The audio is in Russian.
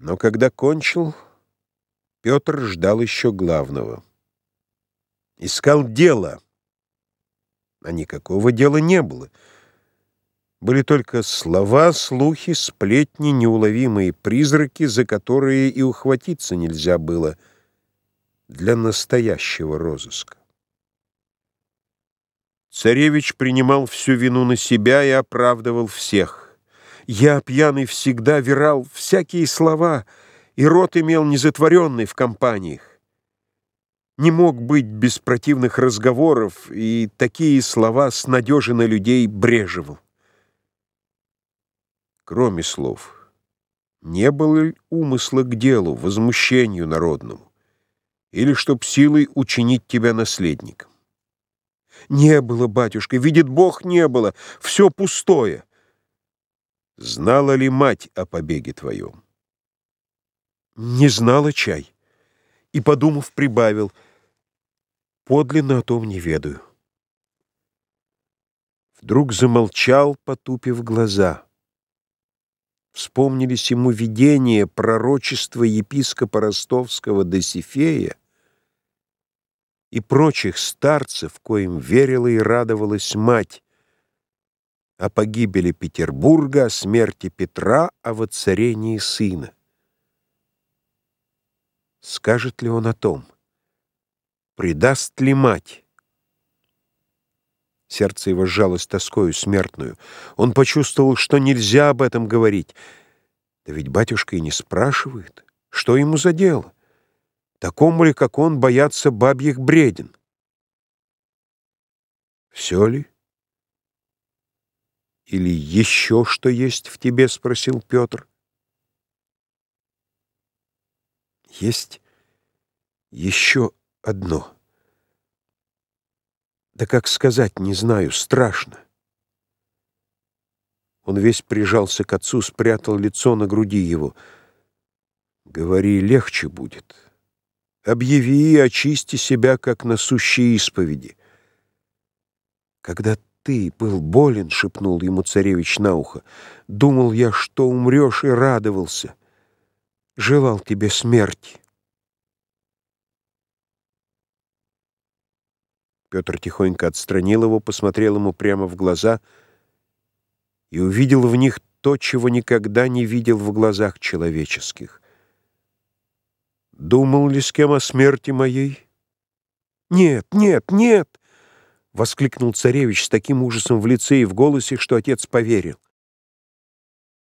Но когда кончил, Петр ждал еще главного. Искал дело, а никакого дела не было. Были только слова, слухи, сплетни, неуловимые призраки, за которые и ухватиться нельзя было для настоящего розыска. Царевич принимал всю вину на себя и оправдывал всех. Я, пьяный, всегда верал всякие слова, и рот имел незатворенный в компаниях. Не мог быть без противных разговоров, и такие слова с надежи на людей брежевал. Кроме слов, не было ли умысла к делу, возмущению народному, или чтоб силой учинить тебя наследником? Не было, батюшка, видит Бог, не было, все пустое. Знала ли мать о побеге твоем? Не знала чай. И, подумав, прибавил, подлинно о том не ведаю. Вдруг замолчал, потупив глаза. Вспомнились ему видения пророчества епископа ростовского Досифея и прочих старцев, коим верила и радовалась мать, о погибели Петербурга, о смерти Петра, о воцарении сына. Скажет ли он о том? Предаст ли мать? Сердце его сжалось тоскою смертную. Он почувствовал, что нельзя об этом говорить. Да ведь батюшка и не спрашивает, что ему за дело. Такому ли, как он, боятся бабьих бреден? Все ли? Или еще что есть в тебе?» — спросил Петр. «Есть еще одно. Да как сказать, не знаю, страшно». Он весь прижался к отцу, спрятал лицо на груди его. «Говори, легче будет. Объяви и очисти себя, как на сущей исповеди. Когда ты был болен, — шепнул ему царевич на ухо. Думал я, что умрешь, и радовался. Желал тебе смерти. Петр тихонько отстранил его, посмотрел ему прямо в глаза и увидел в них то, чего никогда не видел в глазах человеческих. Думал ли с кем о смерти моей? Нет, нет, нет! — воскликнул царевич с таким ужасом в лице и в голосе, что отец поверил.